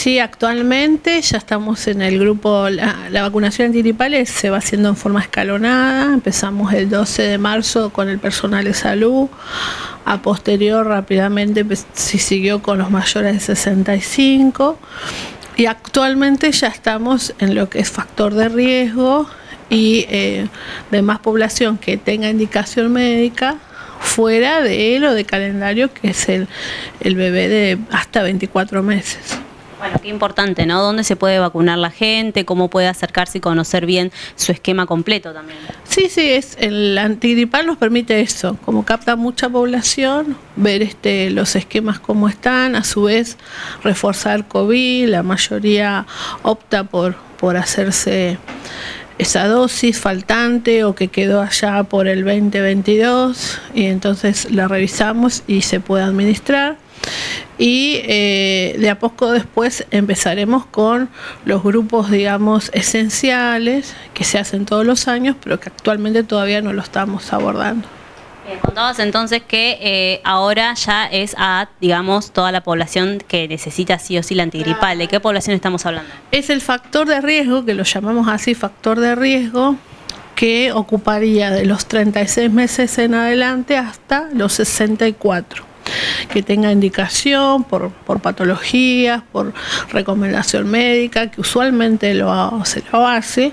Sí, actualmente ya estamos en el grupo, la, vacunación antigripal se va haciendo en forma escalonada, empezamos el 12 de marzo con el personal de salud, a posterior rápidamente se siguió con los mayores de 65 y actualmente ya estamos en lo que es factor de riesgo y eh, de más población que tenga indicación médica fuera de él o de calendario que es el bebé de hasta 24 meses. Bueno, qué importante, ¿no? ¿Dónde se puede vacunar la gente? ¿Cómo puede acercarse y conocer bien su esquema completo también? Sí, sí, es el antigripal nos permite eso, como capta mucha población, ver este los esquemas cómo están, a su vez reforzar COVID, la mayoría opta por por hacerse esa dosis faltante o que quedó allá por el 2022 y entonces la revisamos y se puede administrar y eh, de a poco después empezaremos con los grupos, digamos, esenciales que se hacen todos los años, pero que actualmente todavía no lo estamos abordando. contabas entonces que eh, ahora ya es a, digamos, toda la población que necesita sí o sí la antigripal. ¿De qué población estamos hablando? Es el factor de riesgo, que lo llamamos así, factor de riesgo, que ocuparía de los 36 meses en adelante hasta los 64 que tenga indicación por, por patologías, por recomendación médica, que usualmente lo, se lo hace,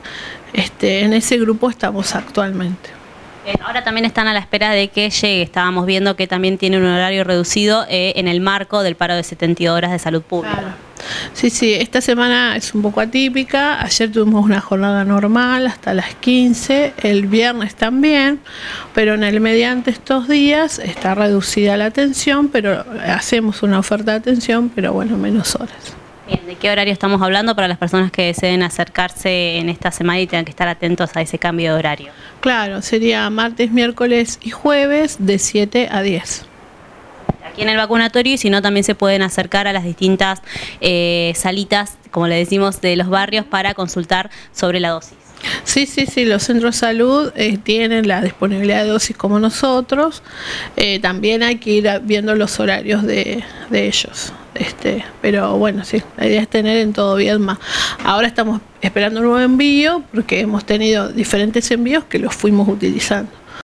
este, en ese grupo estamos actualmente. Ahora también están a la espera de que llegue. Estábamos viendo que también tiene un horario reducido eh, en el marco del paro de 72 horas de salud pública. Sí, sí, esta semana es un poco atípica. Ayer tuvimos una jornada normal hasta las 15, el viernes también, pero en el mediante estos días está reducida la atención, pero hacemos una oferta de atención, pero bueno, menos horas. Bien, ¿de qué horario estamos hablando para las personas que deseen acercarse en esta semana y tengan que estar atentos a ese cambio de horario? Claro, sería martes, miércoles y jueves de 7 a 10 aquí en el vacunatorio y si no también se pueden acercar a las distintas eh, salitas, como le decimos, de los barrios para consultar sobre la dosis. Sí, sí, sí, los centros de salud eh, tienen la disponibilidad de dosis como nosotros. Eh, también hay que ir viendo los horarios de, de, ellos. Este, pero bueno, sí, la idea es tener en todo más. Ahora estamos esperando un nuevo envío porque hemos tenido diferentes envíos que los fuimos utilizando.